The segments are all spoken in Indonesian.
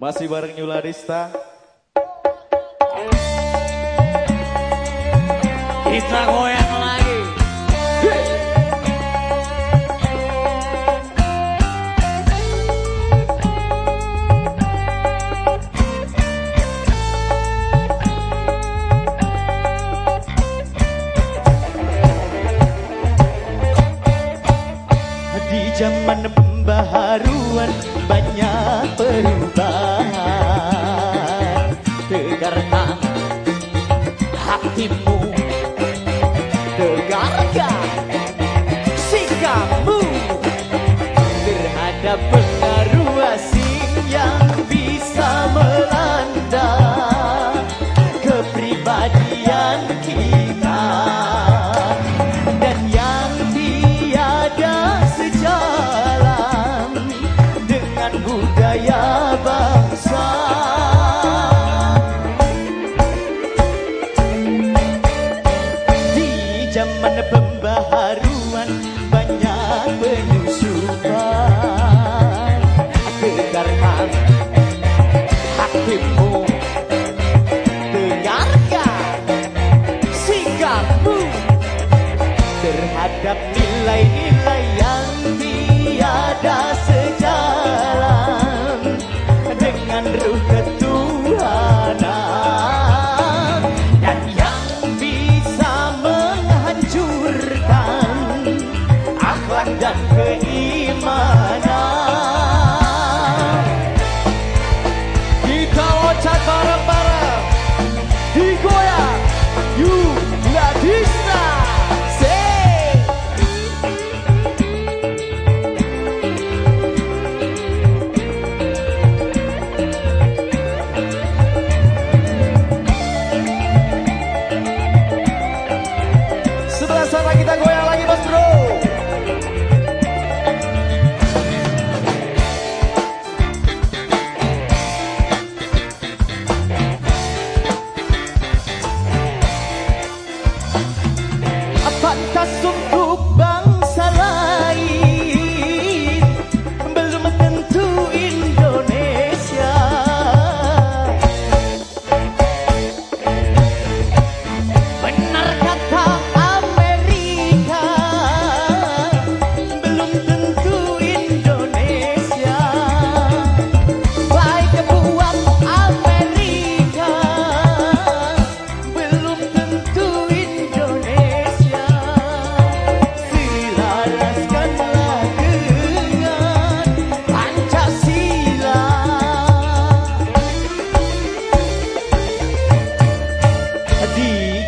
Masih bareng Yula Rista. Kita goyang lagi. Di zaman pembaharuan banyak perintangan Dengarkan hatimu Dengarkan sikapmu. Terhadap pengaruh asing yang bisa melanda. Zaman pembaharuan Okay.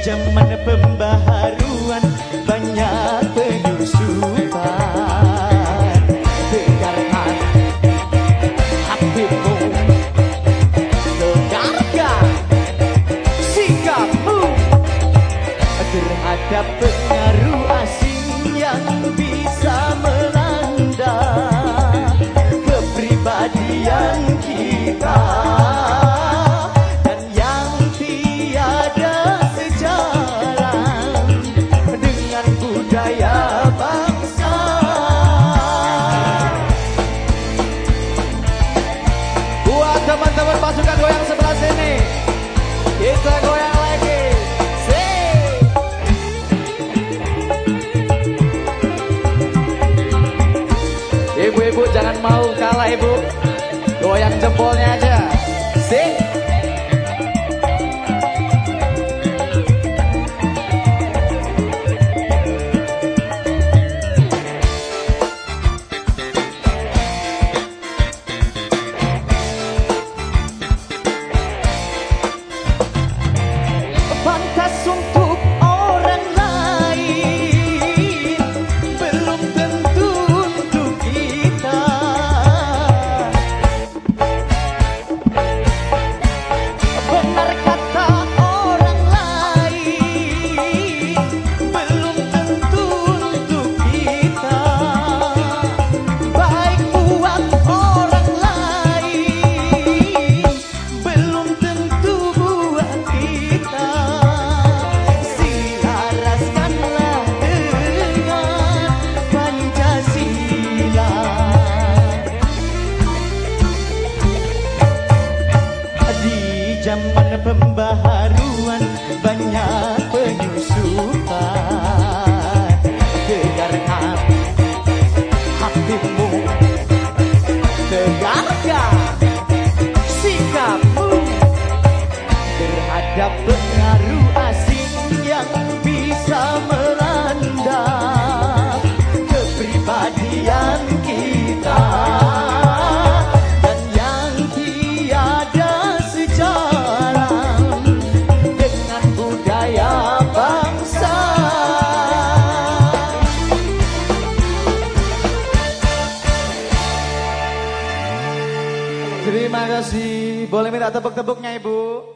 zaman pembaharuan? Banyak penyusupan dengarkan hatimu. Dengarkan sikapmu. Terhadap pengaruh asing yang bisa melanda kepribadian kita. ibu. Goyang jempolnya aja. Sih zaman pembaharuan banyak kasih. Boleh minta tepuk-tepuknya Ibu?